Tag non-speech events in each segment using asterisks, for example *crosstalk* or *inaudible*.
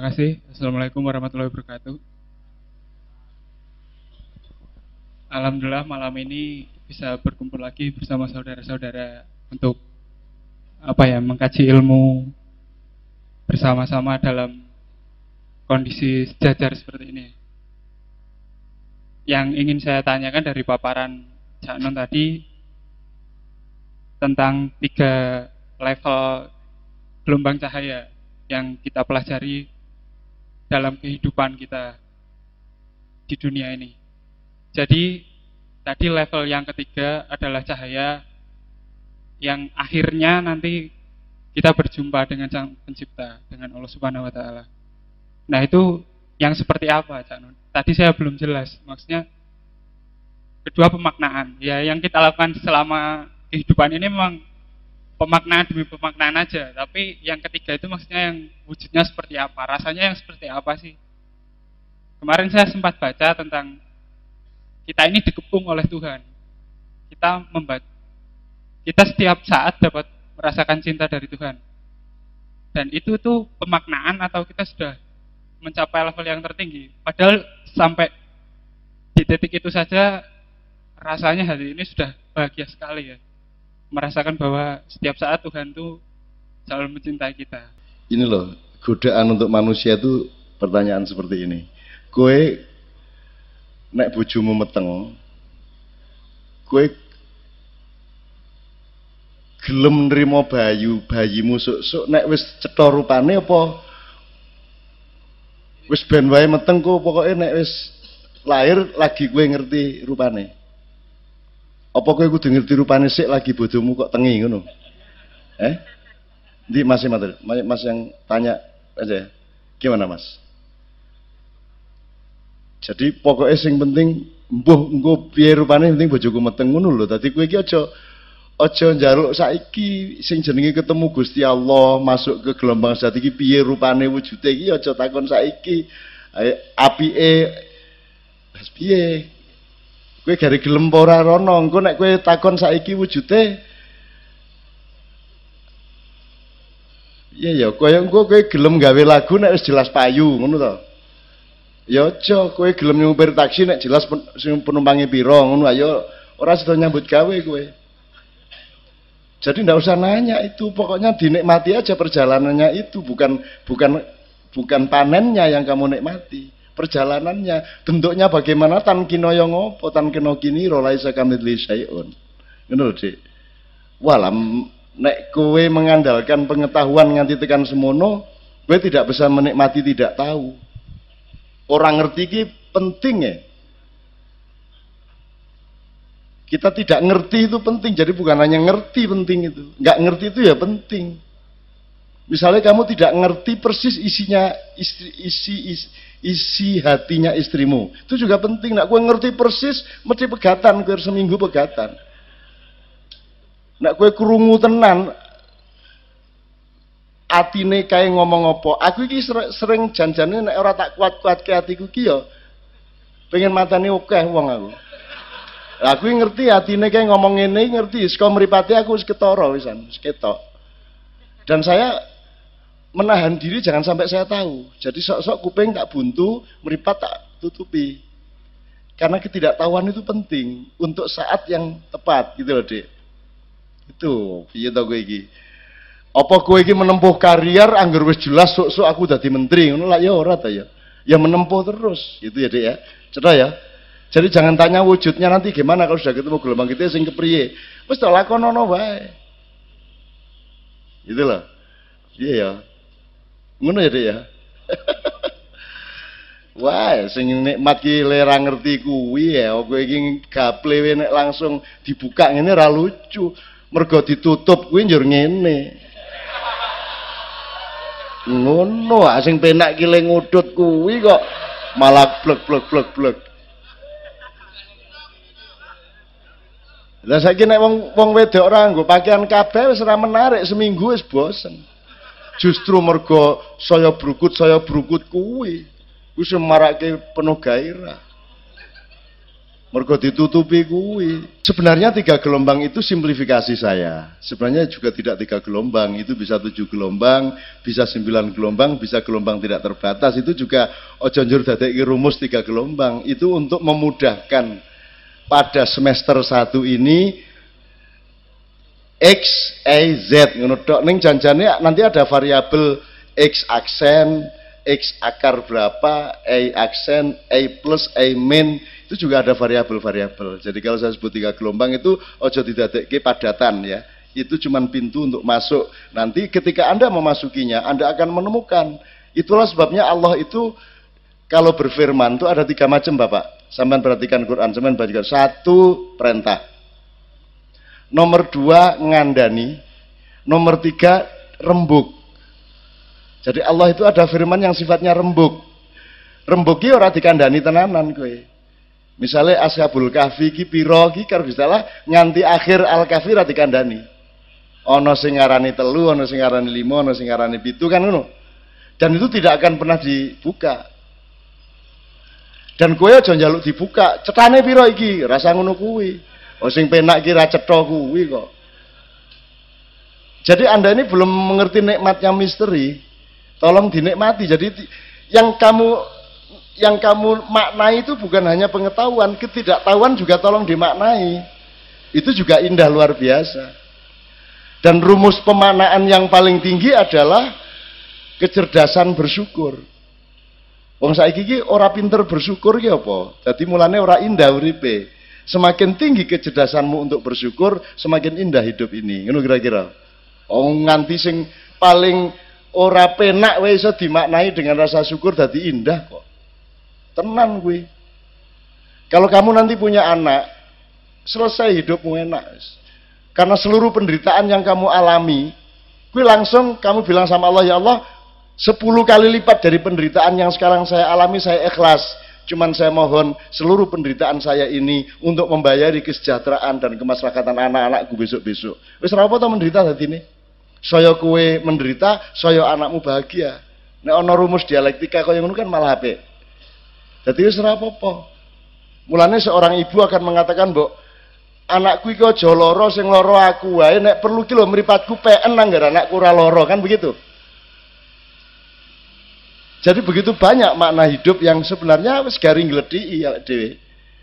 Terima kasih. Assalamualaikum warahmatullahi wabarakatuh. Alhamdulillah malam ini bisa berkumpul lagi bersama saudara-saudara untuk apa ya mengkaji ilmu bersama-sama dalam kondisi sejajar seperti ini. Yang ingin saya tanyakan dari paparan Cak Non tadi tentang tiga level gelombang cahaya yang kita pelajari dalam kehidupan kita di dunia ini. Jadi tadi level yang ketiga adalah cahaya yang akhirnya nanti kita berjumpa dengan Sang Pencipta, dengan Allah Subhanahu wa taala. Nah, itu yang seperti apa, Cak Nun? Tadi saya belum jelas. Maksudnya kedua pemaknaan. Ya, yang kita lakukan selama kehidupan ini memang pemaknaan demi pemaknaan aja. Tapi yang ketiga itu maksudnya yang wujudnya seperti apa? Rasanya yang seperti apa sih? Kemarin saya sempat baca tentang kita ini dikepung oleh Tuhan. Kita membaca, kita setiap saat dapat merasakan cinta dari Tuhan. Dan itu tuh pemaknaan atau kita sudah mencapai level yang tertinggi. Padahal sampai di titik itu saja rasanya hari ini sudah bahagia sekali ya. Merasakan bahwa setiap saat Tuhan tuh selalu mencintai kita. Ini loh, godaan untuk manusia itu pertanyaan seperti ini. Kue nek bojomu meteng kowe gelem nrimo bayu bayimu sok-sok nek wis cetha rupane apa wis ben wae meteng ku pokoke nek wis lahir lagi kowe ngerti rupane apa kowe kudu ngerti rupane sik lagi bodomu kok tengi ngono eh di masih matur mas yang tanya aja gimana mas jadi pokoknya sing penting mbuh engko piye rupane penting bojoku meteng ngono lho. Dadi kowe iki aja aja njaluk saiki sing jenenge ketemu Gusti Allah masuk ke gelombang saat iki piye rupane wujude iki aja takon saiki. Apike wis piye? Kowe gare gelem ora rono, engko nek kowe takon saiki wujude Iya ya, koyo engko kowe gelem gawe lagu nek wis jelas payu, ngono to. Ya aja kowe gelem nyupir taksi nek jelas pen, penumpange pira ngono ayo ora sida nyambut gawe kowe. Jadi ndak usah nanya itu, pokoknya dinikmati aja perjalanannya itu, bukan bukan bukan panennya yang kamu nikmati, perjalanannya. Bentuknya bagaimana tan kinoyo ngopo, tan kino kini rolai sakamidli syai'un. Ngono Dik. Walam nek kowe mengandalkan pengetahuan nganti tekan semono, kowe tidak bisa menikmati tidak tahu. Orang ngerti ini penting ya. Kita tidak ngerti itu penting, jadi bukan hanya ngerti penting itu. Nggak ngerti itu ya penting. Misalnya kamu tidak ngerti persis isinya istri, isi, isi isi hatinya istrimu. Itu juga penting. Nak gue ngerti persis, mesti pegatan, gue seminggu pegatan. Nak gue kerungu tenan, atine kae ngomong apa. Aku iki sering janjane nek ora tak kuat-kuatke atiku ki ya pengen matane akeh wong aku. Aku ngerti atine kae ngomong ngene ngerti saka mripate aku wis ketara wisan, wis ketok. Dan saya menahan diri jangan sampai saya tahu. Jadi sok-sok kuping tak buntu, meripat tak tutupi. Karena ketidaktahuan itu penting untuk saat yang tepat gitu loh, Dek. Itu, piye to kowe iki? Apa kowe iki menempuh karier anggar wis jelas sok-sok aku dadi menteri ngono lah ya ora ta ya. Ya menempuh terus gitu ya Dek ya. Cedah ya. Jadi jangan tanya wujudnya nanti gimana kalau sudah ketemu gelombang kita sing kepriye. Wis tak lakonono wae. Gitu loh. Iya ya. Ngono ya ya. *laughs* Wah, sing nikmat ki lera ngerti kuwi ya. Kowe iki gaple nek langsung dibuka ngene ra lucu. Mergo ditutup kuwi njur ngene ngono ah sing penak ki le ngudut kuwi kok malah blek blek blek blek Lah saiki nek wong wong wedok ora nggo pakaian kabeh wis menarik seminggu wis bosen. Justru mergo saya brukut saya brukut kuwi wis marake penuh gairah. Mergo ditutupi kuwi. Sebenarnya tiga gelombang itu simplifikasi saya. Sebenarnya juga tidak tiga gelombang, itu bisa tujuh gelombang, bisa sembilan gelombang, bisa gelombang tidak terbatas. Itu juga ojo njur dadeki rumus tiga gelombang. Itu untuk memudahkan pada semester satu ini X, Y, Z ngono tok ning janjane nanti ada variabel X aksen, X akar berapa, Y aksen, Y plus, Y min itu juga ada variabel-variabel. Jadi kalau saya sebut tiga gelombang itu ojo tidak padatan ya. Itu cuma pintu untuk masuk. Nanti ketika Anda memasukinya, Anda akan menemukan. Itulah sebabnya Allah itu kalau berfirman itu ada tiga macam Bapak. Sampai perhatikan Quran, sampai perhatikan. Satu, perintah. Nomor dua, ngandani. Nomor tiga, rembuk. Jadi Allah itu ada firman yang sifatnya rembuk. Rembuk orang dikandani tenanan kue. Misalnya Ashabul Kahfi ki piro ki nganti akhir Al Kahfi ra dikandani. Ana sing ngarani telu, ana sing ngarani lima, ana sing pitu kan ngono. Dan itu tidak akan pernah dibuka. Dan kowe aja njaluk dibuka, cetane piro iki? Rasa ngono kuwi. Oh sing penak ki ra cetha kuwi kok. Jadi Anda ini belum mengerti nikmatnya misteri. Tolong dinikmati. Jadi yang kamu yang kamu maknai itu bukan hanya pengetahuan, ketidaktahuan juga tolong dimaknai. Itu juga indah luar biasa. Dan rumus pemaknaan yang paling tinggi adalah kecerdasan bersyukur. Wong saiki iki ora pinter bersyukur ki apa? Dadi mulane ora indah uripe. Semakin tinggi kecerdasanmu untuk bersyukur, semakin indah hidup ini. Ngono kira-kira. Oh nganti sing paling ora penak wae iso dimaknai dengan rasa syukur dadi indah kok. Tenan gue. Kalau kamu nanti punya anak, selesai hidupmu enak. Karena seluruh penderitaan yang kamu alami, gue langsung kamu bilang sama Allah, ya Allah, sepuluh kali lipat dari penderitaan yang sekarang saya alami, saya ikhlas. Cuman saya mohon seluruh penderitaan saya ini untuk membayari kesejahteraan dan kemasyarakatan anak-anakku besok-besok. Wis apa tau menderita tadi ini? Saya kue menderita, saya anakmu bahagia. Nek ono rumus dialektika kau yang kan malah apik. Jadi wis ora apa-apa. Mulane seorang ibu akan mengatakan, "Mbok, anakku iki aja lara sing lara aku wae nek perlu ki lho mripatku PN anggere anakku ora lara." Kan begitu. Jadi begitu banyak makna hidup yang sebenarnya wis garing gledhi ya.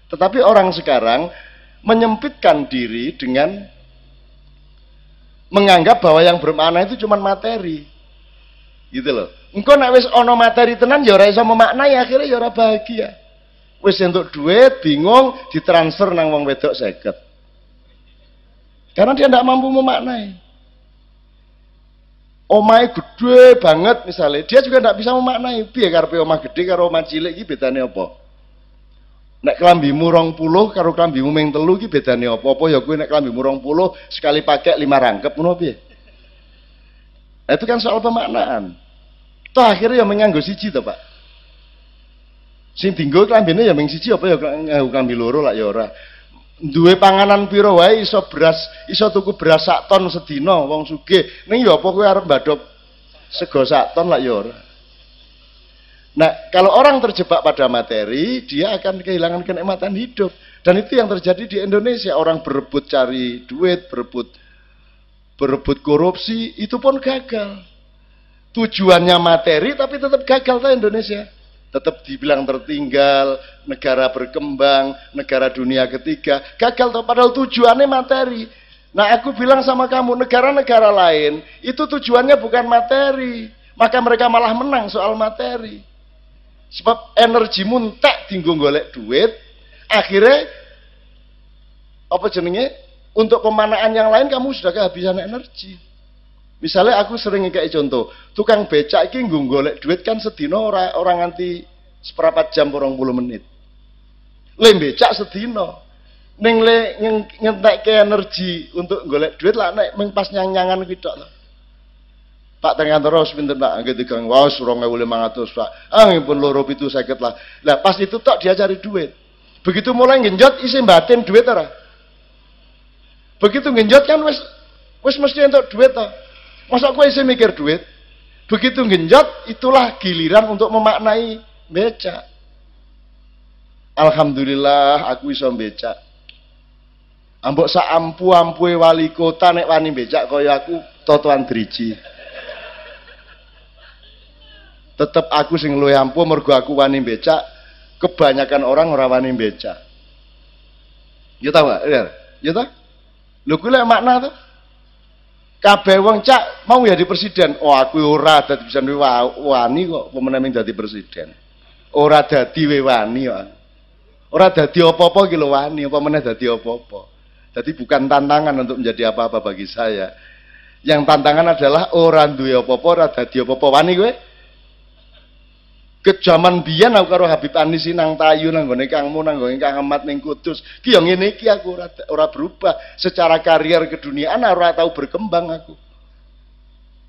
Tetapi orang sekarang menyempitkan diri dengan menganggap bahwa yang bermakna itu cuma materi. Gitu loh. Engko nek wis ana materi tenan ya ora iso memaknai akhirnya ya ora bahagia. Wis entuk duit, bingung, ditransfer nang wong wedok seket. Karena dia tidak mampu memaknai. Omai gede banget misalnya, dia juga tidak bisa memaknai. Piye karepe omah gede karo omah cilik iki bedane apa? Nek kelambimu rong puluh karo kelambimu ming telu iki bedane apa? Apa ya kowe nek kelambimu rong puluh sekali pakai lima rangkep ngono piye? Nah, itu kan soal pemaknaan. Toh akhirnya yang menganggo siji toh, Pak. Sing dinggo klambine ya ming siji apa ya klambi loro lah ya ora. Duwe panganan piro wae iso beras, iso tuku beras sak ton sedina wong sugih. Ning ya apa kowe arep mbadhop sego sak ton lah ya ora. Nah, kalau orang terjebak pada materi, dia akan kehilangan kenikmatan hidup. Dan itu yang terjadi di Indonesia. Orang berebut cari duit, berebut berebut korupsi, itu pun gagal. Tujuannya materi tapi tetap gagal tuh Indonesia. Tetap dibilang tertinggal, negara berkembang, negara dunia ketiga. Gagal tuh padahal tujuannya materi. Nah aku bilang sama kamu, negara-negara lain itu tujuannya bukan materi. Maka mereka malah menang soal materi. Sebab energi muntek tinggung golek duit, akhirnya apa jenenge untuk pemanaan yang lain kamu sudah kehabisan energi. Misalnya aku sering kayak contoh, tukang becak iki nggo golek duit kan sedino orang orang nganti seperempat jam orang puluh menit. Le becak sedino. Ning le ke energi untuk golek duit lah nek mung pas nyang-nyangan kuwi tok. Pak tengah terus pinter Pak nggih tigang wow 2500 Pak. Ah pun loro pitu sakit lah. Lah pas itu tok dia cari duit. Begitu mulai genjot isi batin duit ora? Begitu ngenjot kan wis wis mesti entuk duit toh. Masa kowe isih mikir duit? Begitu ngenjot itulah giliran untuk memaknai beca. Alhamdulillah aku iso becak. Ambok sak ampu-ampue wali kota nek wani becak kaya aku totoan driji. Tetep aku sing luwih ampuh mergo aku wani becak, kebanyakan orang ora wani becak. Ya gak? Ya, ya tau? Lho kuwi makna tuh. Kabeh wong cak mau ya di presiden. Oh aku ora dadi bisa wani kok pemenang dadi presiden. Ora dadi wani kok. Ora dadi apa-apa ki lho wani, apa meneh dadi apa-apa. Jadi bukan tantangan untuk menjadi apa-apa bagi saya. Yang tantangan adalah orang duwe apa-apa ora dadi apa-apa wani kowe. Kejaman biyen aku karo Habib Anis nang Tayu nang gone Kangmu nang gone Kang Ahmad ning Kudus. Ki yo ngene iki aku ora ora berubah. Secara karier keduniaan ora tahu berkembang aku.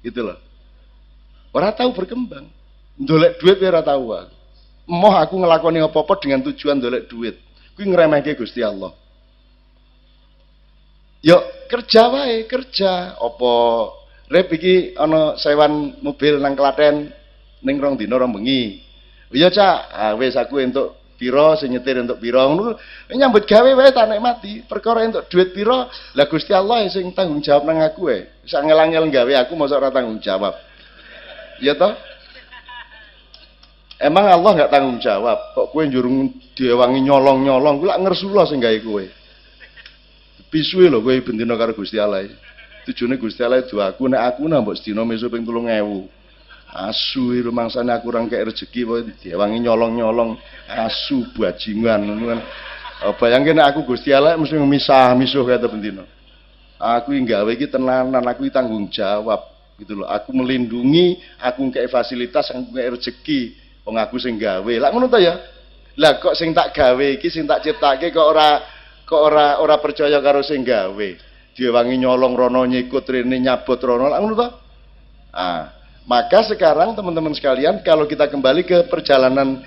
Gitu loh. Ora tahu berkembang. Ndolek duit ora tahu aku. Moh aku ngelakoni apa-apa dengan tujuan ndolek duit. Kuwi ngremehke Gusti Allah. Yuk kerja wae, kerja. Apa rep iki ana sewan mobil nang Klaten ning rong dina rong bengi. Iya Cak, ah, wis aku entuk piro nyetir entuk piro ngono nyambut gawe wae tak nikmati. Perkara entuk duit piro lah Gusti Allah sing tanggung jawab nang aku wae. Wis angel-angel gawe aku mosok ora tanggung jawab. Iya toh? Emang Allah nggak tanggung jawab. Kok kue jurung diewangi nyolong-nyolong gue lak ngersula sing gawe kue Pisuwe lho kowe bendina karo Gusti Allah. Tujune Gusti Allah aku nek aku nambah sedina mesu ping 3000. Asu itu mangsane aku orang kayak rezeki wae diwangi nyolong-nyolong asu bajingan ngono kan. Oh, bayangke aku Gusti Allah mesti misah misuh kata bendina. Aku yang gawe iki tenanan, aku tanggung jawab gitu loh. Aku melindungi, aku kayak fasilitas, aku kayak rezeki. Wong aku sing gawe. Lah ngono ya? Lah kok sing tak gawe iki sing tak ciptake kok ora kok ora ora percaya karo sing gawe diwangi nyolong rono nyikut rene nyabot rono ngono to ah maka sekarang teman-teman sekalian kalau kita kembali ke perjalanan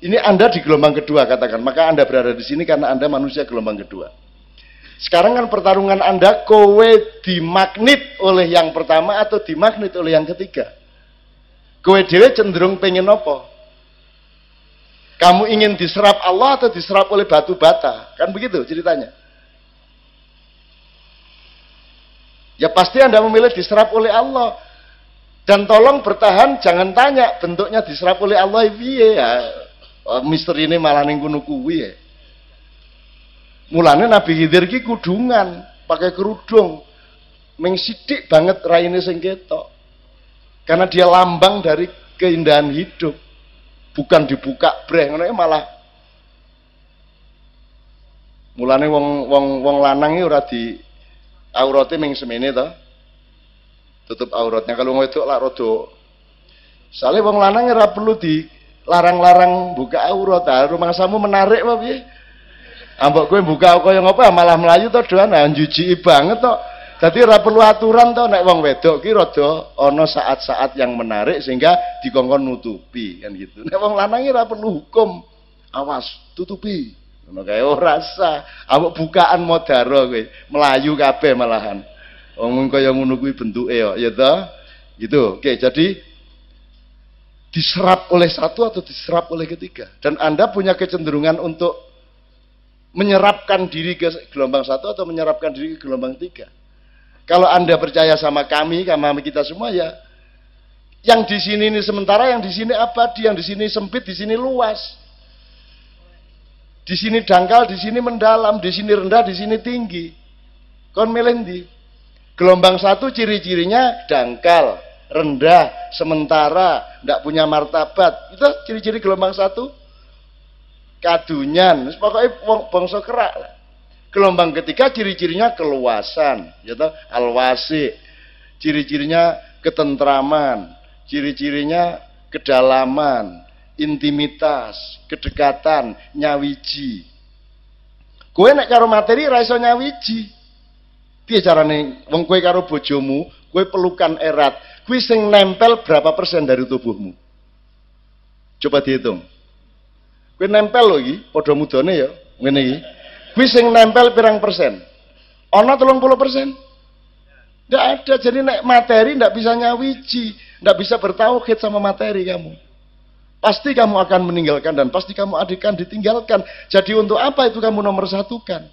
ini Anda di gelombang kedua katakan maka Anda berada di sini karena Anda manusia gelombang kedua sekarang kan pertarungan Anda kowe dimagnet oleh yang pertama atau dimagnet oleh yang ketiga kowe dewe cenderung pengen apa kamu ingin diserap Allah atau diserap oleh batu bata? Kan begitu ceritanya. Ya pasti Anda memilih diserap oleh Allah. Dan tolong bertahan, jangan tanya bentuknya diserap oleh Allah piye ya. Oh, misteri ini malah ning kuno kuwi ya. Mulane Nabi Khidir ki kudungan, pakai kerudung. Mengsidik banget raine sing ketok. Karena dia lambang dari keindahan hidup bukan dibuka breh ngono malah mulane wong wong wong lanang ora di aurate ming semene tutup auratnya kalau ngedok lak rada sale wong lanang ora perlu di larang-larang buka aurat ah rumangsamu menarik apa piye ambok kowe buka kaya ngopo malah melayu to doan nah juji banget to jadi ora perlu aturan to nek wong wedok ki rada ana saat-saat yang menarik sehingga dikongkon nutupi kan gitu. Nek wong lanang ora perlu hukum. Awas, tutupi. Ngono kae ora sah. Bukaan modaro kowe, melayu kabeh malahan. Wong kaya ngono kuwi bentuke yo, ya toh? Gitu. Oke, jadi diserap oleh satu atau diserap oleh ketiga. Dan Anda punya kecenderungan untuk menyerapkan diri ke gelombang satu atau menyerapkan diri ke gelombang tiga. Kalau Anda percaya sama kami, sama kita semua ya, yang di sini ini sementara, yang di sini abadi, yang di sini sempit, di sini luas. Di sini dangkal, di sini mendalam, di sini rendah, di sini tinggi. Kon melendi. Gelombang satu ciri-cirinya dangkal, rendah, sementara, tidak punya martabat. Itu ciri-ciri gelombang satu. Kadunyan, pokoknya bangsa kerak. Gelombang ketiga ciri-cirinya keluasan, ya toh, alwasi. Ciri-cirinya ketentraman, ciri-cirinya kedalaman, intimitas, kedekatan, nyawiji. Kue nek karo materi ra iso nyawiji. Piye carane wong kue karo bojomu, kue pelukan erat, kue sing nempel berapa persen dari tubuhmu? Coba dihitung. Kue nempel loh iki, padha mudane ya, ngene iki. Kuwi sing nempel pirang persen? Ana 30 persen? Tidak ada. Jadi nek materi tidak bisa nyawiji, tidak bisa bertauhid sama materi kamu. Pasti kamu akan meninggalkan dan pasti kamu akan ditinggalkan. Jadi untuk apa itu kamu nomor satu kan?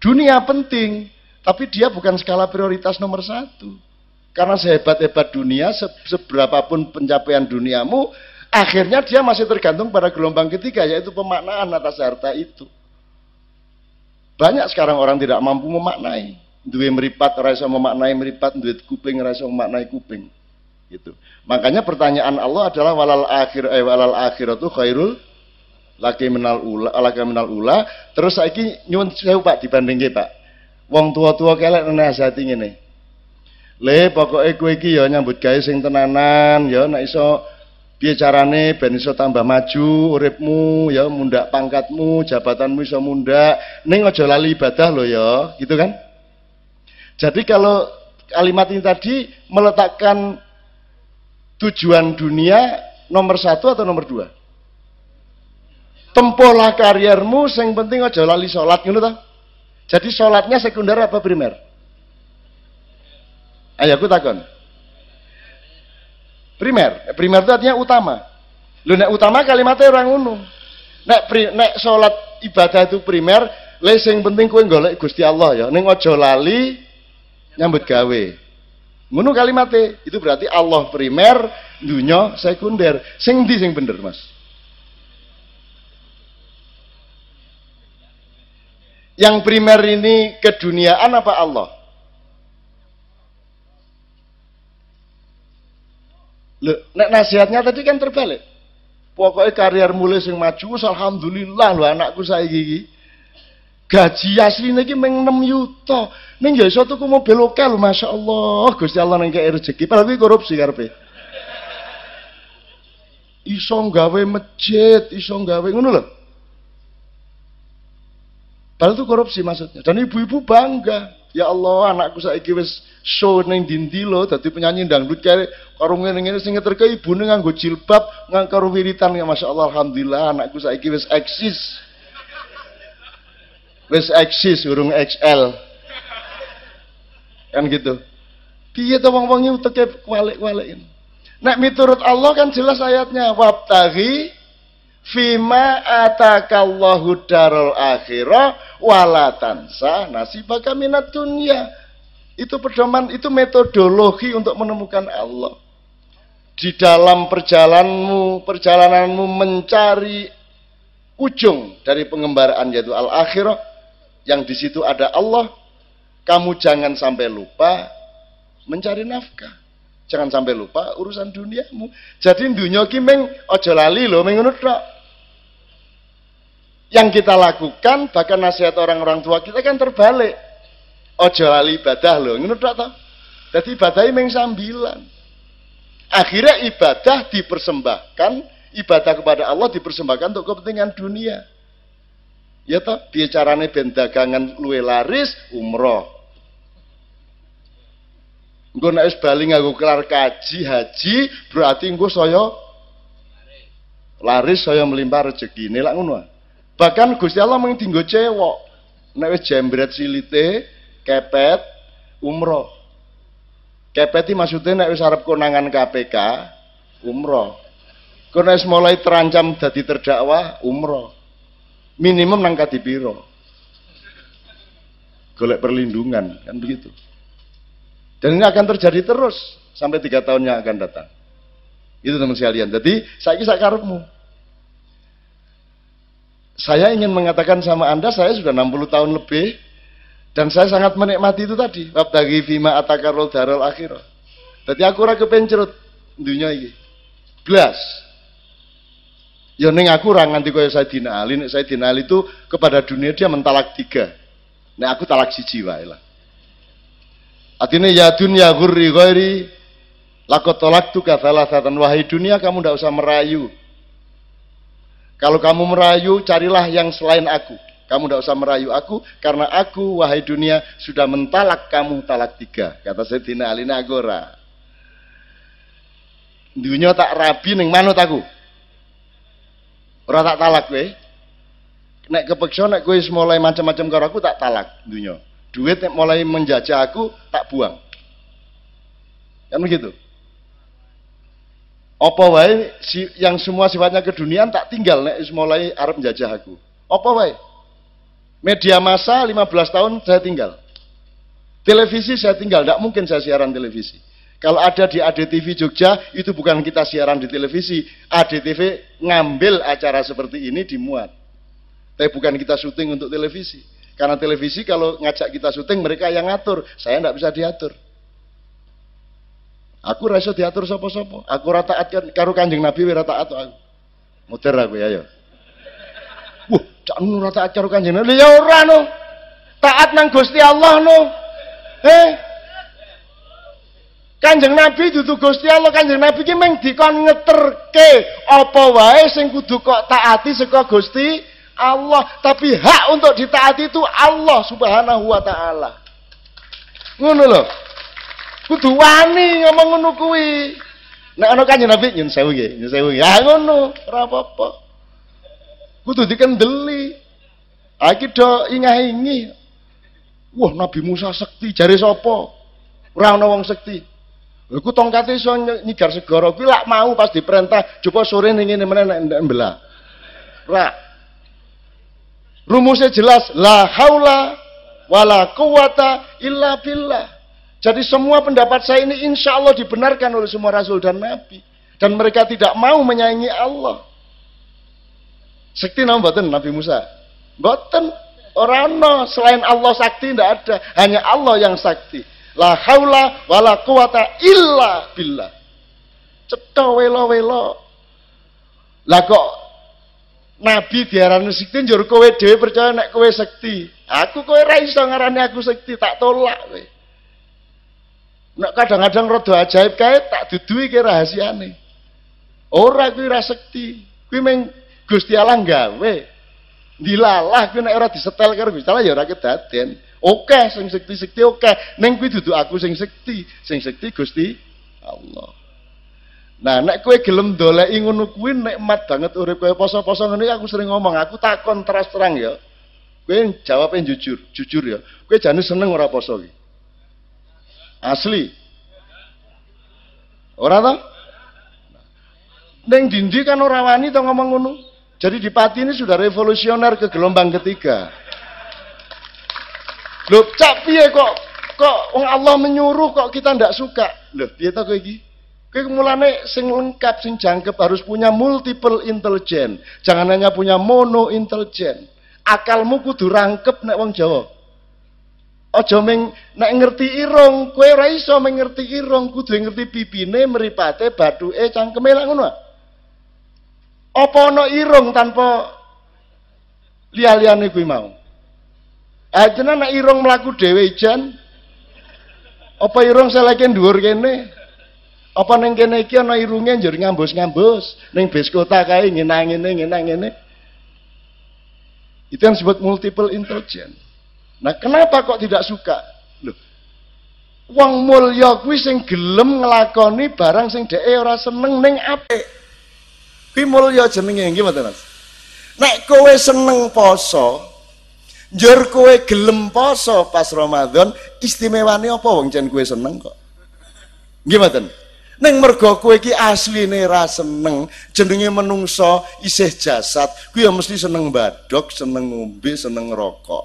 Dunia penting, tapi dia bukan skala prioritas nomor satu. Karena sehebat-hebat dunia, se seberapapun pencapaian duniamu, akhirnya dia masih tergantung pada gelombang ketiga, yaitu pemaknaan atas harta itu. Banyak sekarang orang tidak mampu memaknai. Duwe meripat, rasa memaknai meripat, duwe kuping, rasa memaknai kuping. Gitu. Makanya pertanyaan Allah adalah walal akhir eh walal akhiratu khairul laki menal ula laki menal ula terus saiki nyuwun sewu Pak dibandingke Pak. Wong tua-tua kelek nasihati ngene. Le pokoke kowe iki ya nyambut gawe sing tenanan ya nek iso piye carane ben iso tambah maju uripmu ya mundak pangkatmu jabatanmu iso mundak ning aja lali ibadah lo ya gitu kan jadi kalau kalimat ini tadi meletakkan tujuan dunia nomor satu atau nomor dua? Tempohlah kariermu, yang penting aja lali sholat, gitu toh. Jadi sholatnya sekunder apa primer? Ayo aku takon. Primer, primer itu artinya utama. Lu nek utama kalimatnya orang unu. Nek pri, nek sholat ibadah itu primer, le sing penting kue golek Gusti Allah ya. Ning aja lali nyambut gawe. Ngono kalimatnya, itu berarti Allah primer, dunia sekunder. Sing di sing bener, Mas? Yang primer ini keduniaan apa Allah? Loh, nek nasihatnya tadi kan terbalik. Pokoknya karier mulai sing maju, alhamdulillah lo anakku saya gigi gaji asli iki meng 6 yuta. Ning ya iso tuku mobil lokal, Masya Allah. Gusti Allah nang kaya rezeki. Padahal kuwi korupsi karepe. Iso gawe masjid, iso gawe ngono lho. Padahal itu korupsi maksudnya. Dan ibu-ibu bangga. Ya Allah, anakku saiki wis show ning dindi lho dadi penyanyi dangdut kare karo ngene-ngene sing ngeterke ibune nganggo jilbab, nganggo wiritan. Ya Masya Allah alhamdulillah anakku saiki wis eksis. Wis eksis urung XL kan gitu. Piye to wong-wong uteke kwalik-kwalikin nek miturut Allah kan jelas ayatnya wabtaghi fima atakallahu darul akhirah walatansa nasibaka minat dunia itu pedoman itu metodologi untuk menemukan Allah di dalam perjalananmu perjalananmu mencari ujung dari pengembaraan yaitu al akhirah yang di situ ada Allah, kamu jangan sampai lupa mencari nafkah. Jangan sampai lupa urusan duniamu. Jadi dunia ki meng ojo lali lo mengunut Yang kita lakukan bahkan nasihat orang-orang tua kita kan terbalik. Ojo lali ibadah lo ngono tok Jadi ibadah meng sambilan. Akhirnya ibadah dipersembahkan, ibadah kepada Allah dipersembahkan untuk kepentingan dunia. Ya toh, bicarane ben dagangan luwe laris umroh. Engko nek wis bali nganggo kelar kaji haji, berarti engko saya laris saya melimpah rezeki. Ini lah ngono. Bahkan Gusti Allah mung dinggo cewek. Nek wis jembret silite, kepet, umroh. Kepet iki maksudnya nek wis arep konangan KPK, umroh. Wis mulai terancam dadi terdakwa, umroh minimum nang kadipiro golek perlindungan kan begitu dan ini akan terjadi terus sampai tiga tahun yang akan datang. Itu teman sekalian. Jadi saya kisah karepmu. Saya ingin mengatakan sama anda saya sudah 60 tahun lebih dan saya sangat menikmati itu tadi. Wabdagi fima atakarul darul akhirah. Jadi aku ragu pencerut dunia ini. Belas Ya ning aku ora nganti kaya Sayyidina Ali, nek Sayyidina itu kepada dunia dia mentalak tiga. Nek aku talak siji wae lah. Artinya ya dunia gurri ghairi lakot tolak tu satan wahai dunia kamu tidak usah merayu. Kalau kamu merayu carilah yang selain aku. Kamu tidak usah merayu aku karena aku wahai dunia sudah mentalak kamu talak tiga. Kata Sayyidina Ali Nagora. Dunia tak rabi neng manut aku. Ora tak talak kowe. Nek kepeksa nek kowe mulai macam-macam karo aku tak talak dunia. Duit mulai menjajah aku tak buang. Kan begitu. Apa wae si, yang semua sifatnya keduniaan tak tinggal nek mulai arep menjajah aku. Apa wae? Media massa 15 tahun saya tinggal. Televisi saya tinggal, tidak mungkin saya siaran televisi. Kalau ada di ADTV Jogja, itu bukan kita siaran di televisi. ADTV ngambil acara seperti ini dimuat. Tapi bukan kita syuting untuk televisi. Karena televisi kalau ngajak kita syuting, mereka yang ngatur. Saya tidak bisa diatur. Aku rasa diatur sopo-sopo. Aku rata kan karo kanjeng Nabi rata atau aku. Muter aku ya ya. Wah, jangan rata karo kanjeng Nabi. Ya ora no. Taat nang Gusti Allah no. Eh, Kanjeng Nabi dudu Gusti Allah, Kanjeng Nabi ki meng dikon ngeterke apa wae sing kudu kok taati saka Gusti Allah, tapi hak untuk ditaati itu Allah Subhanahu wa taala. Ngono lho. Kudu wani ngomong ngono kuwi. Nek ana Kanjeng Nabi nyun sewu nggih, nyun sewu. Ya ngono, ora apa-apa. Kudu dikendeli. Iki do ingah-ingi. Wah, Nabi Musa sekti, jare sapa? Ora ana wong sekti. Iku tongkate iso nyigar segara kuwi lak mau pas diperintah coba sore ning ngene meneh nek mbelah. Ra. Rumusnya jelas la haula wala quwata illa billah. Jadi semua pendapat saya ini insya Allah dibenarkan oleh semua rasul dan nabi dan mereka tidak mau menyaingi Allah. Sekti nama batin Nabi Musa. Batin orang no selain Allah sakti tidak ada, hanya Allah yang sakti. La haula wala quwata illa billah. Cetha welo-welo. Lah kok Nabi diarani sekti njur kowe dhewe percaya nek kowe sekti. Aku kowe ra iso ngarani aku sekti, tak tolak kowe. Nek kadang-kadang rada ajaib kae tak dudui ki rahasiane. Ora kuwi ra sekti. Kuwi meng Gusti Allah gawe. Dilalah kuwi nek ora disetel karo Gusti Allah ya ora kedaden. Oke, sing sekti-sekti oke. Neng kuwi dudu aku sing sekti, sing sekti Gusti Allah. Nah, nek kowe gelem doleki ngono kuwi nikmat banget urip kowe poso-poso ngene aku sering ngomong, aku takon terus terang ya. Kowe jawabnya jujur, jujur ya. Kowe jane seneng ora poso iki? Asli. Ora ta? Neng dindi kan ora wani to ngomong ngono. Jadi di Pati ini sudah revolusioner ke gelombang ketiga. Loh, cak piye kok kok Allah menyuruh kok kita ndak suka? Loh, piye ta kowe iki? Kowe mulane sing lengkap sing jangkep harus punya multiple intelligence. Jangan hanya punya mono intelligence. Akalmu kudu rangkep nek wong Jawa. Aja meng nek ngerti irung, kowe ora iso mengerti irung, kudu ngerti pipine, mripate, bathuke, cangkeme lak ngono. Apa ana irung tanpa liya-liyane kuwi mau? Aja nak irung melaku dewe jan. Apa irung seleke dhuwur kene? Apa neng kene iki ana irunge njur ngambus-ngambus, ning bis kota kae ngenang ngene ngenang ngene. Itu yang disebut multiple intelligence. Nah, kenapa kok tidak suka? Loh. Wong mulya kuwi sing gelem nglakoni barang sing dheke ora seneng ning apik. Kuwi mulya jenenge nggih mboten, Mas? Nek kowe seneng poso, Njur kowe gelem poso pas Ramadan, istimewane apa wong jan kowe seneng kok. Nggih mboten? Ning mergo kowe iki asline ra seneng, jenenge menungso isih jasad, kuwi ya mesti seneng badok, seneng ngombe, seneng ngerokok.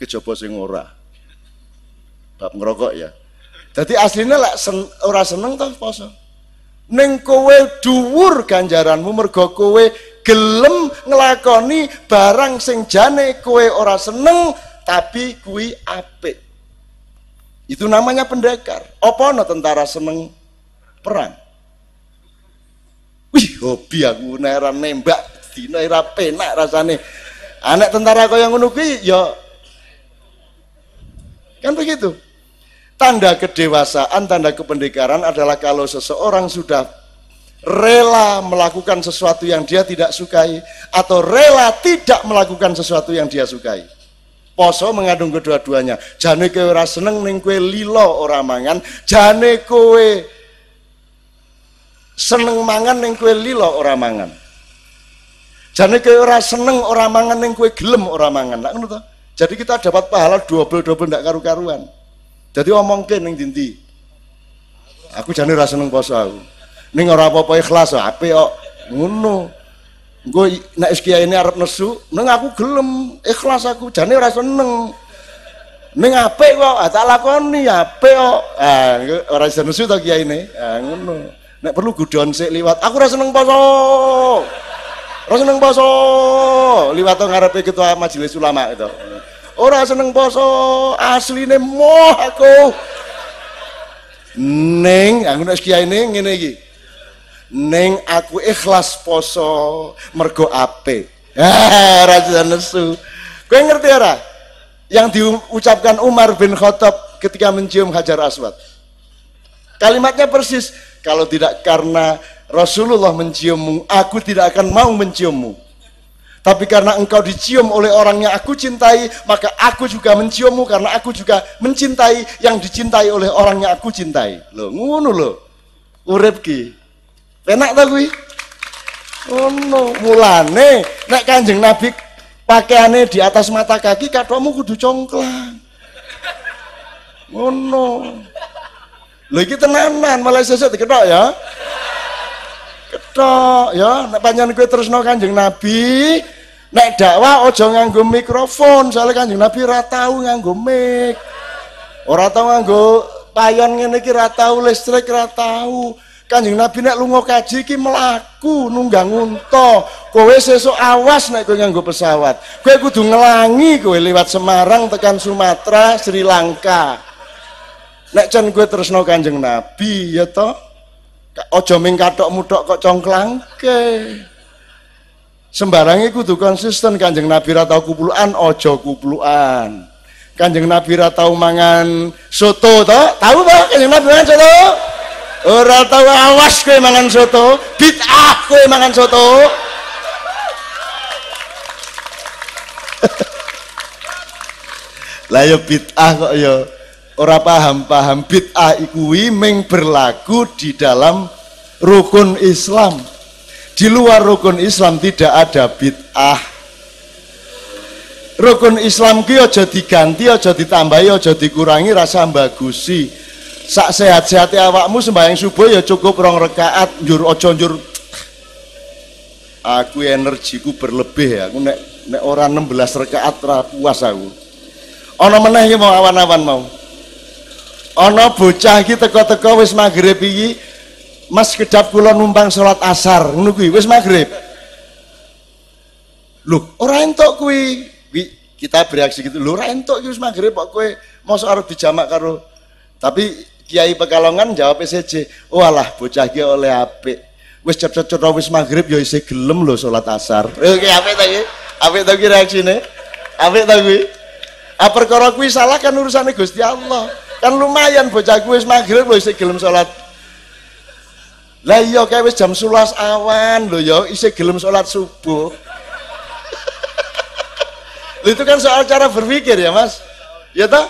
Kejaba sing ora. Bab ngerokok ya. Jadi aslinya lek sen, ora seneng to poso. Ning kowe dhuwur ganjaranmu mergo kowe gelem ngelakoni barang sing jane kue ora seneng tapi kui apik itu namanya pendekar apa no tentara seneng perang wih hobi aku nera nembak dina ira penak rasane anak tentara kaya ngono kuwi ya kan begitu tanda kedewasaan tanda kependekaran adalah kalau seseorang sudah rela melakukan sesuatu yang dia tidak sukai atau rela tidak melakukan sesuatu yang dia sukai. Poso mengandung kedua-duanya. Jane kowe ora seneng ning kowe lilo ora mangan, jane kowe seneng mangan ning kowe lilo ora mangan. Jane kowe ora seneng ora mangan ning kowe gelem ora mangan. Lah ngono. Jadi kita dapat pahala double-double ndak karu-karuan. Jadi omongke ning dinti. Aku jane ora seneng poso aku. ning ora apa-apa ikhlas apik kok ngono engko nek wis ini arep nesu neng aku gelem ikhlas aku jane ora seneng ning apik kok ah, tak lakoni apik kok ah ora iso nesu kiai ini ah ngono nek perlu gudon sik liwat aku ora seneng poso ora seneng poso liwat ngarepe ketua majelis ulama itu ora seneng poso asline moh aku ning aku nek kiai ini ngene iki Neng aku ikhlas poso mergo ape. *laughs* Ah, raja nesu. Kowe ngerti ora? Yang diucapkan Umar bin Khattab ketika mencium Hajar Aswad. Kalimatnya persis, kalau tidak karena Rasulullah menciummu, aku tidak akan mau menciummu. Tapi karena engkau dicium oleh orang yang aku cintai, maka aku juga menciummu karena aku juga mencintai yang dicintai oleh orang yang aku cintai. Loh, ngono loh. Urip ki. Enak ta kuwi? Ono, mulane nek Kanjeng Nabi pakaiane di atas mata kaki kathokmu kudu congklang. Ngono. Lho iki tenanan, malah sesuk diketok ya. Ketok ya, nek panjenengan kowe tresno Kanjeng Nabi, nek dakwah aja nganggo mikrofon, soalnya Kanjeng Nabi ora tau nganggo mic. Ora tau nganggo payon ngene iki ora tau listrik ora tau. Kanjeng Nabi nek lunga kaji iki melaku nunggang unta. Kowe sesuk awas nek kowe nganggo pesawat. Kowe kudu ngelangi kowe lewat Semarang tekan Sumatera, Sri Lanka. Nek jan kowe tresno Kanjeng Nabi ya to. Aja ming kathokmu tok kok congklangke. Sembarange kudu konsisten Kanjeng Nabi ra tau kuplukan, aja kuplukan. Kanjeng Nabi ra tau mangan soto to? Tahu to Kanjeng Nabi mangan soto? Ora tau awas kowe mangan soto, bid'ah kowe mangan soto. *laughs* Lah ya bid'ah kok ya ora paham-paham bid'ah kuwi ming berlaku di dalam rukun Islam. Di luar rukun Islam tidak ada bid'ah. Rukun Islam ki aja diganti, aja ditambahi, aja dikurangi rasa bagusi sak sehat-sehati awakmu sembahyang subuh ya cukup rong rekaat njur ojo njur. Aku energiku berlebih ya. Aku nek nek orang 16 rekaat ra puas aku. Ana meneh mau awan-awan mau ana bocah iki teko-teko wis magrib iki Mas kedap kula numpang salat asar ngono kuwi wis magrib lho ora entuk kuwi kita bereaksi gitu lho ora entuk iki wis magrib kok kowe mosok arep dijamak karo tapi Kiai Pekalongan jawab SJ, oh alah bocah ki oleh apik. Wis cepet-cepet wis maghrib ya isih gelem lho salat asar. *laughs* Oke apik ta iki? Apik ta iki reaksine? Apik kuwi? Ah perkara kuwi salah kan urusane Gusti Allah. Kan lumayan bocah wis maghrib lho isih gelem salat. Lah iya kayak wis jam 11 awan lho ya isih gelem salat subuh. *laughs* itu kan soal cara berpikir ya Mas. Ya toh?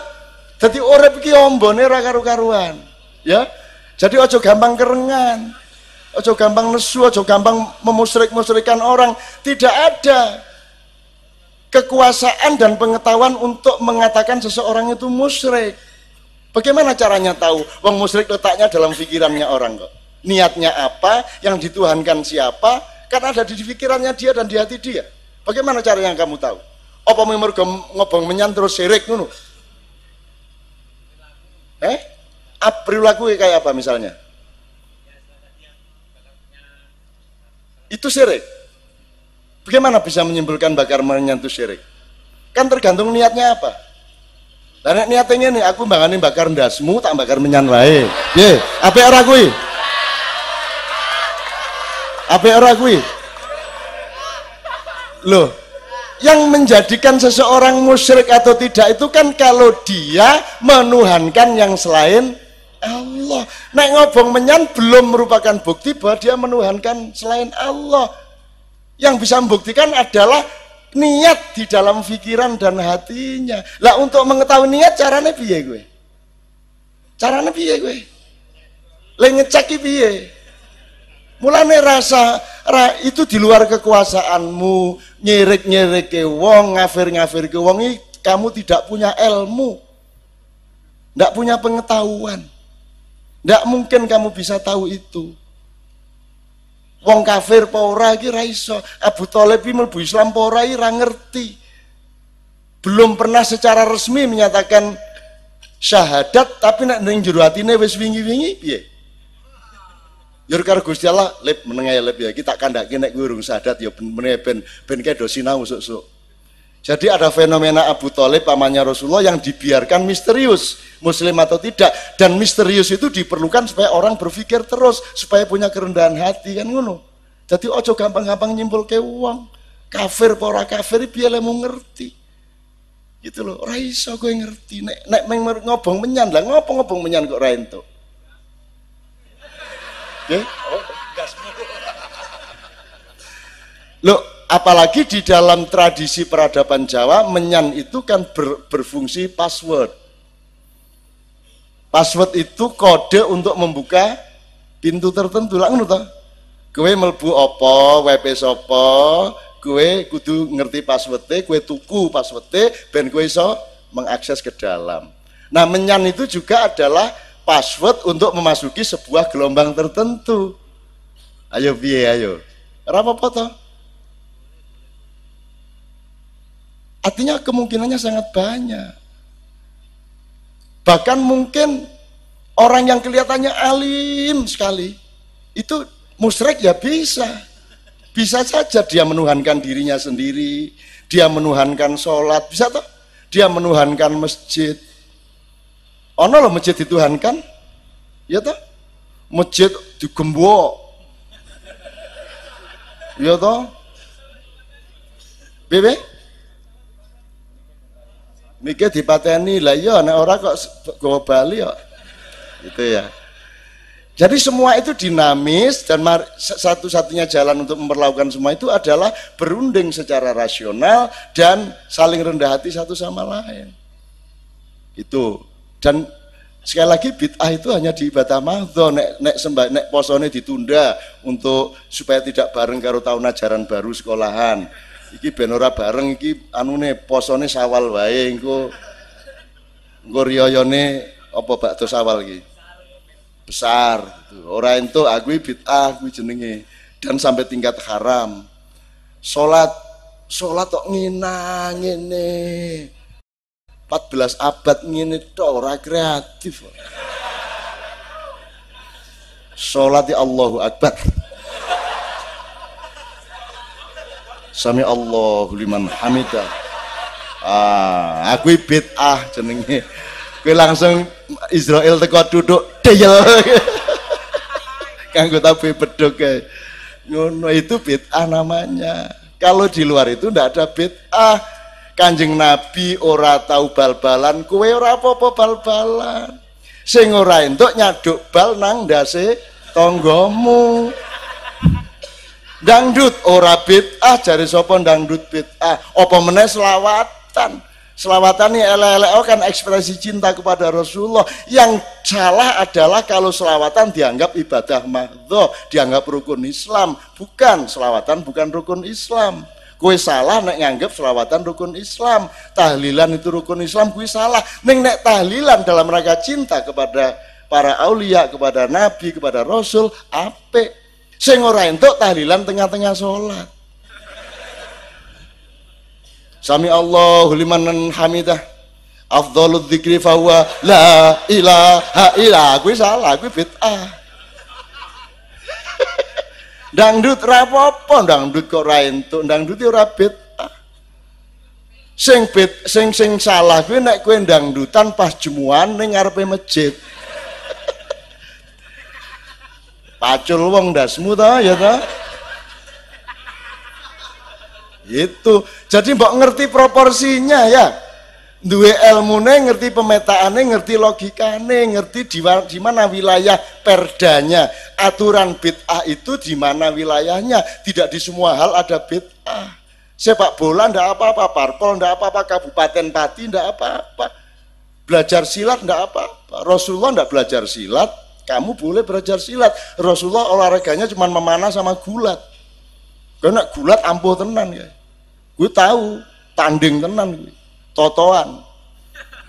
Jadi urip iki ombone ora karu-karuan. Ya. Jadi ojo gampang kerengan. Ojo gampang nesu, ojo gampang memusrik-musrikan orang. Tidak ada kekuasaan dan pengetahuan untuk mengatakan seseorang itu musyrik. Bagaimana caranya tahu? Wong musyrik letaknya dalam pikirannya orang kok. Niatnya apa, yang dituhankan siapa, kan ada di pikirannya dia dan di hati dia. Bagaimana cara yang kamu tahu? Apa memang ngobong menyan terus syirik ngono? Eh? Perilaku kayak apa misalnya? Itu syirik. Bagaimana bisa menyimpulkan bakar menyentuh syirik? Kan tergantung niatnya apa. Dan niatnya nih aku bangani bakar ndasmu tak bakar menyan wae. Ye, apa ora kuwi? Apa ora kuwi? Loh, yang menjadikan seseorang musyrik atau tidak itu kan kalau dia menuhankan yang selain Allah. Nek ngobong menyan belum merupakan bukti bahwa dia menuhankan selain Allah. Yang bisa membuktikan adalah niat di dalam pikiran dan hatinya. Lah untuk mengetahui niat caranya piye gue? Caranya piye gue? Lah ngecek piye? Mulane rasa ra, itu di luar kekuasaanmu, nyirik-nyirik ke wong, ngafir-ngafir ke wong kamu tidak punya ilmu. Tidak punya pengetahuan. Tidak mungkin kamu bisa tahu itu. Wong kafir apa ora iki ra iso. Abu Thalib iki mlebu Islam apa ora ra ngerti. Belum pernah secara resmi menyatakan syahadat tapi nek ning jero atine wis wingi-wingi piye? Yur karo Gusti Allah lep menenge lep ya kita kandhake nek kowe urung syahadat ya menenge ben ben kedo sinau sok-sok. Jadi ada fenomena Abu Talib pamannya Rasulullah yang dibiarkan misterius, muslim atau tidak. Dan misterius itu diperlukan supaya orang berpikir terus, supaya punya kerendahan hati kan ngono. Jadi ojo gampang-gampang nyimpul ke uang. Kafir pora kafir biar mau ngerti. Gitu loh, ora iso gue ngerti. Nek nek meng ngobong menyan lah, ngopo ngobong menyan kok ora entuk. Oke? Okay? Oh, Loh, apalagi di dalam tradisi peradaban Jawa menyan itu kan ber, berfungsi password. Password itu kode untuk membuka pintu tertentu. Lah ngono toh? Kowe melbu apa WP sapa kowe kudu ngerti passwordnya kowe tuku passwordnya ben kowe iso mengakses ke dalam. Nah menyan itu juga adalah password untuk memasuki sebuah gelombang tertentu. Ayo biye ayo. Apa-apa toh Artinya kemungkinannya sangat banyak. Bahkan mungkin orang yang kelihatannya alim sekali, itu musyrik ya bisa. Bisa saja dia menuhankan dirinya sendiri, dia menuhankan sholat, bisa toh? Dia menuhankan masjid. Ono loh masjid dituhankan, ya toh? Masjid digembok, ya toh? Bebe? Mikir dipateni lah iya nek ora kok gowo Bali kok. Gitu ya. Jadi semua itu dinamis dan satu-satunya jalan untuk memperlakukan semua itu adalah berunding secara rasional dan saling rendah hati satu sama lain. Itu dan sekali lagi bid'ah itu hanya di ibadah mahdoh nek nek sembah nek posone ditunda untuk supaya tidak bareng karo tahun ajaran baru sekolahan iki ben ora bareng iki anune posone sawal wae engko engko riyayane apa bakdo sawal iki? Besar gitu. ora entuk aku bid'ah kuwi jenenge. Dan sampai tingkat haram. Salat salat kok ngina ngene. 14 abad ngene tok ora kreatif. Salat ya Allahu Akbar Sami Allahu liman hamidah. Ah, aku bid'ah jenenge. Kowe langsung Israel teko duduk deyel. *laughs* Kanggo tapi bedok kae. Ngono itu bid'ah namanya. Kalau di luar itu ndak ada bid'ah. Kanjeng Nabi ora tahu bal-balan, kowe ora apa-apa bal-balan. Sing ora entuk nyaduk bal nang ndase tanggamu. Dangdut ora bid'ah jari sapa dangdut bid'ah. Apa meneh selawatan. Selawatan ini ele-ele oh kan ekspresi cinta kepada Rasulullah. Yang salah adalah kalau selawatan dianggap ibadah mahdoh, dianggap rukun Islam. Bukan, selawatan bukan rukun Islam. Kue salah nek nganggap selawatan rukun Islam. Tahlilan itu rukun Islam, kue salah. Neng nek tahlilan dalam rangka cinta kepada para aulia, kepada nabi, kepada rasul, apik Sing ora entuk tahlilan tengah-tengah salat. Sami Allahu liman hamidah. Afdhalul dzikri fa huwa la ilaha illa. Kuwi salah, kuwi bid'ah. *laughs* dangdut ra apa dangdut kok ora entuk, dangdut ora bid'ah. Sing bid, sing sing salah kuwi nek kowe dangdutan pas jemuan ning ngarepe masjid. Pacul wong dasmu ta ya ta? Itu jadi mbok ngerti proporsinya ya. Duwe ilmune ngerti pemetaane ngerti logikane ngerti di, di mana wilayah perdanya. Aturan bid'ah itu di mana wilayahnya. Tidak di semua hal ada bid'ah. Sepak bola ndak apa-apa parpol ndak apa-apa kabupaten pati ndak apa-apa. Belajar silat ndak apa-apa. Rasulullah ndak belajar silat kamu boleh belajar silat. Rasulullah olahraganya cuma memanah sama gulat. Karena gulat ampuh tenan ya. Gue tahu tanding tenan gue. Totoan.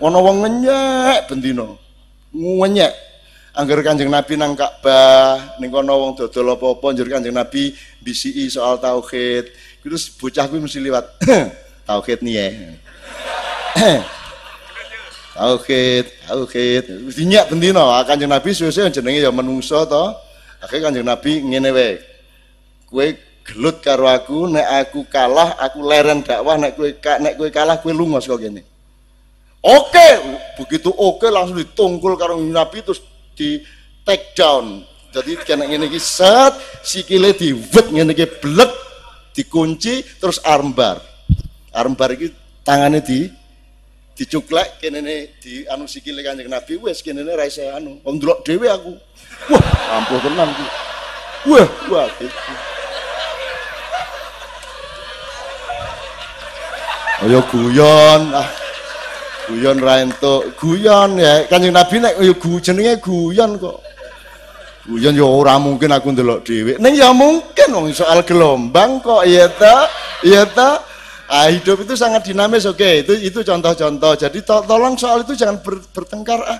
Ono wong ngenyek bendino. Ngenyek. Angger Kanjeng Nabi nang Ka'bah, ning kono wong dodol apa-apa njur Kanjeng Nabi bisiki soal tauhid. Terus bocah kuwi mesti liwat *clears throat* tauhid nih *clears throat* ya. Tauhid, tauhid. Dinyak bendino Kanjeng Nabi suwe-suwe jenenge ya menungso to. Akhirnya Kanjeng Nabi ngene wae. Kowe gelut karo aku, nek aku kalah aku leren dakwah, nek kowe nek kowe kalah kowe lunga saka kene. Oke, begitu oke langsung ditungkul karo Nabi terus di take down jadi kena ngene iki set sikile diwet ngene iki blek dikunci terus armbar armbar iki tangane di dicuklek kene di anu sikile Kanjeng Nabi wis kene ra iso anu. Wong ndelok dhewe aku. Wah ampuh tenan iki. Wah wah gitu. Ayo guyon. Ah guyon ra entuk. Guyon ya kanjeng nabi nek ya gu jenenge guyon kok. Guyon ya ora mungkin aku ndelok dhewe. Ning ya mungkin wong soal gelombang kok iya ta? Iya ta Ah, hidup itu sangat dinamis, oke. Okay. Itu itu contoh-contoh. Jadi to tolong soal itu jangan ber bertengkar ah.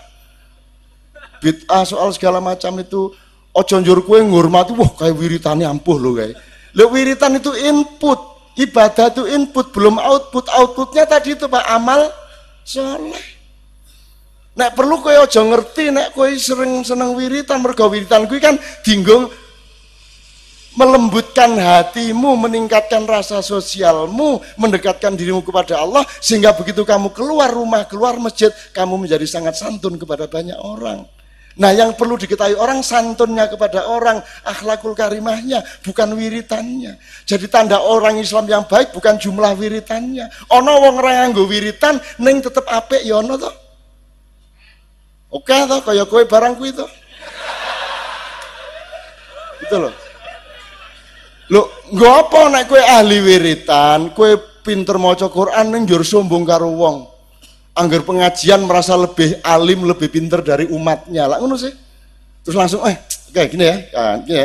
Bid'ah soal segala macam itu ojo njur kue ngurmati wah kayak wiritane ampuh loh kayak. Lo wiritan itu input, ibadah itu input, belum output. Outputnya tadi itu Pak amal soleh nek perlu kowe aja ngerti nek kowe sering seneng wiritan mergo wiritan kuwi kan dinggung melembutkan hatimu, meningkatkan rasa sosialmu, mendekatkan dirimu kepada Allah sehingga begitu kamu keluar rumah, keluar masjid, kamu menjadi sangat santun kepada banyak orang. Nah yang perlu diketahui orang santunnya kepada orang, akhlakul karimahnya, bukan wiritannya. Jadi tanda orang Islam yang baik bukan jumlah wiritannya. Ono wong ora wiritan ning tetep apik ya ono to. Oke to kaya kowe barang kuwi to. Itu loh. Lho, nggo apa nek kowe ahli wiritan, kowe pinter maca Quran ning njur sombong karo wong anggar pengajian merasa lebih alim, lebih pinter dari umatnya. Lah ngono sih. Terus langsung eh kayak gini ya, kan ya.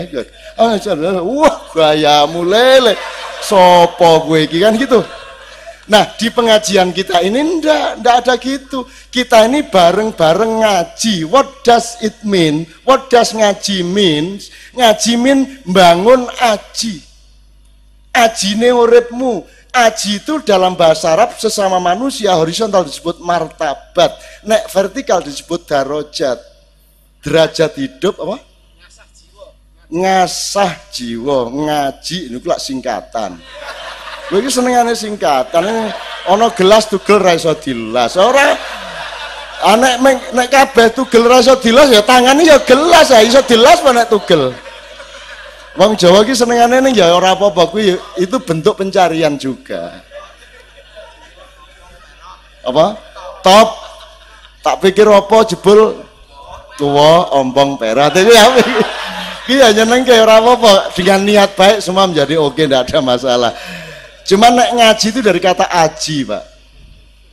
Ah, wah gayamu lele. Sopo gue iki kan gitu. Nah, di pengajian kita ini ndak ndak ada gitu. Kita ini bareng-bareng ngaji. What does it mean? What does ngaji means? Ngaji mean bangun aji. Ajine uripmu, Aji itu dalam bahasa Arab sesama manusia horizontal disebut martabat, nek vertikal disebut darajat. Derajat hidup apa? Ngasah jiwa. Ngasah jiwa, ngaji ini pula singkatan. Kowe iki senengane singkatan. Ana gelas tugel ra iso dilas. Ora anek nek kabeh tugel ra dilas ya tangane ya gelas ya iso dilas nek tugel. Wong Jawa ki senengane ning ya ora apa-apa kuwi itu bentuk pencarian juga. Apa? Top. Tak pikir apa jebul tua ompong perak. Tapi ya ki ya nyeneng kayak ora apa-apa dengan niat baik semua menjadi oke tidak ada masalah. Cuman nek ngaji itu dari kata aji, Pak.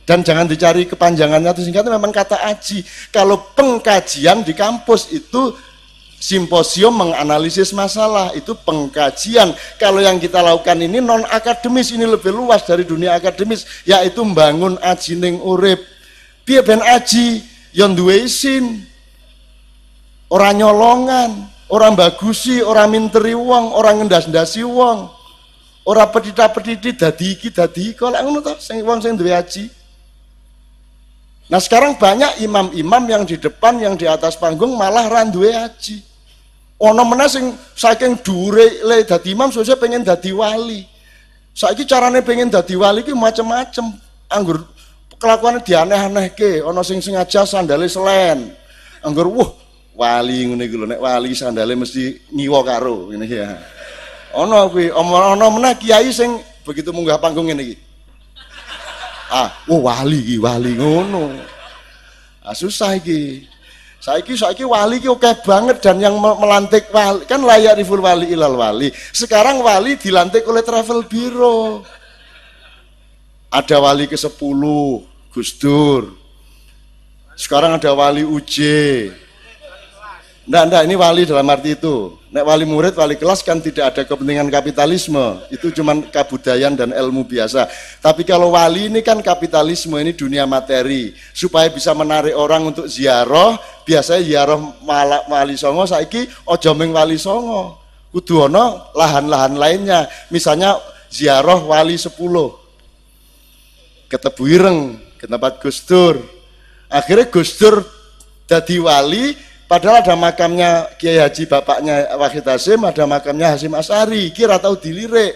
Dan jangan dicari kepanjangannya itu singkatnya memang kata aji. Kalau pengkajian di kampus itu simposium menganalisis masalah itu pengkajian. Kalau yang kita lakukan ini non akademis ini lebih luas dari dunia akademis yaitu membangun aji ning urip. Piye ben aji? Yang duwe isin. Orang nyolongan orang bagusi orang minteri wong orang ngendas-ndasi wong orang pedita-pediti dadi iki dadi iki lek ngono to sing wong sing duwe aji Nah sekarang banyak imam-imam yang di depan, yang di atas panggung malah randuwe aji Ono meneh sing saking dure le dadi imam sesuk pengen dadi wali. Saiki carane pengen dadi wali ki macem-macem. Anggur kelakuane dianeh-anehke, ana sing sengaja sandale selen. Anggur wah wali ngene iki lho nek wali sandale mesti ngiwa karo ngene ya. Ana kuwi ana meneh kiai sing begitu munggah panggung ngene iki. Ah, oh wali iki, wali ngono. Ah susah iki. Saiki saiki wali ki oke banget dan yang melantik wali kan layak riful wali ilal wali. Sekarang wali dilantik oleh travel biro. Ada wali ke-10, Gus Dur. Sekarang ada wali UJ. Nggak, nggak, ini wali dalam arti itu. Nek wali murid, wali kelas kan tidak ada kepentingan kapitalisme. Itu cuma kebudayaan dan ilmu biasa. Tapi kalau wali ini kan kapitalisme, ini dunia materi. Supaya bisa menarik orang untuk ziarah, biasanya ziarah wali songo, saiki ojomeng wali songo. Kudu lahan-lahan lainnya. Misalnya ziarah wali sepuluh. Ke Tebu Ireng, ke tempat Gus Dur. Akhirnya Gus Dur jadi wali, Padahal ada makamnya Kiai Haji bapaknya Wahid Hasim, ada makamnya Hasim Asari, kira tahu dilirik.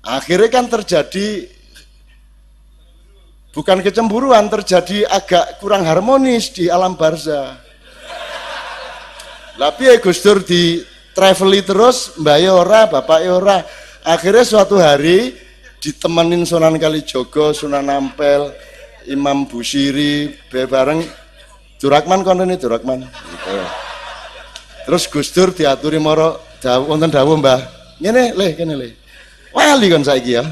Akhirnya kan terjadi bukan kecemburuan, terjadi agak kurang harmonis di alam barza. Tapi ya Gus Dur di traveli terus, mbak ora, bapak ora. Akhirnya suatu hari ditemenin Sunan Kalijogo, Sunan Ampel, Imam Busiri, bareng Durakman kono ini Durakman. Gitu. Terus Gus Dur diaturi moro dawuh wonten dawuh Mbah. Ngene le kene le. Wali kon saiki ya.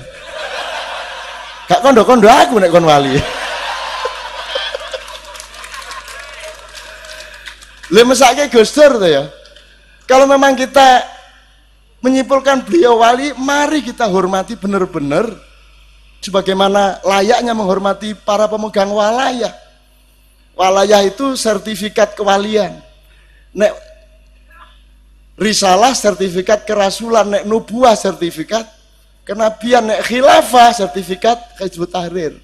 Gak kondo-kondo aku nek kon wali. Le mesake Gus Dur tuh ya. Kalau memang kita menyimpulkan beliau wali, mari kita hormati benar-benar sebagaimana layaknya menghormati para pemegang walaya. Walayah itu sertifikat kewalian. Nek risalah sertifikat kerasulan, nek nubuah sertifikat kenabian, nek khilafah sertifikat Hizbut Tahrir.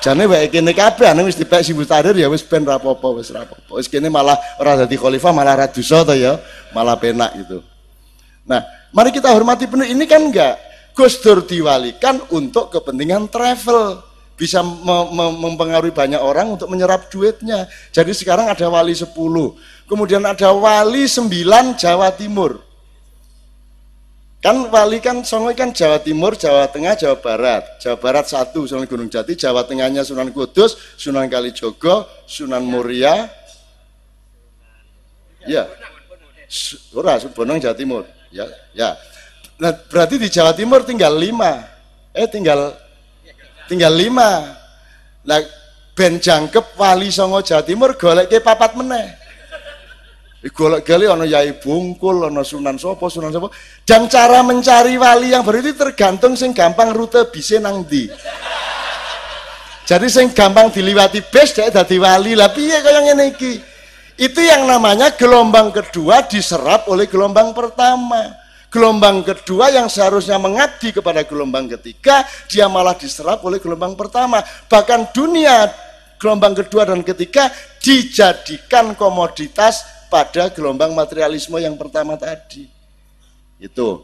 Jane wae kene kabeh ane wis dipek Hizbut Tahrir ya wis ben rapopo wis rapopo. Wis kene malah ora dadi khalifah malah ra dosa to ya, malah penak gitu. Nah, mari kita hormati penuh ini kan enggak Gus Dur diwalikan untuk kepentingan travel bisa mempengaruhi banyak orang untuk menyerap duitnya. Jadi sekarang ada wali 10, kemudian ada wali 9 Jawa Timur. Kan wali kan songo kan Jawa Timur, Jawa Tengah, Jawa Barat. Jawa Barat satu Sunan Gunung Jati, Jawa Tengahnya Sunan Kudus, Sunan Kalijogo, Sunan Muria. Ya. Ora, Bonong Jawa Timur. Ya, ya. Nah, berarti di Jawa Timur tinggal lima. Eh, tinggal tinggal lima. Lah ben jangkep wali songo Jawa Timur golek ke papat meneh. Golek gali ono Yai Bungkul ono Sunan Sopo Sunan Sopo. Dan cara mencari wali yang itu tergantung sing gampang rute bisa nang di jadi sing gampang diliwati bus dia dadi wali. Lah piye kaya ngene iki? Itu yang namanya gelombang kedua diserap oleh gelombang pertama Gelombang kedua yang seharusnya mengabdi kepada gelombang ketiga, dia malah diserap oleh gelombang pertama. Bahkan dunia gelombang kedua dan ketiga dijadikan komoditas pada gelombang materialisme yang pertama tadi. Itu.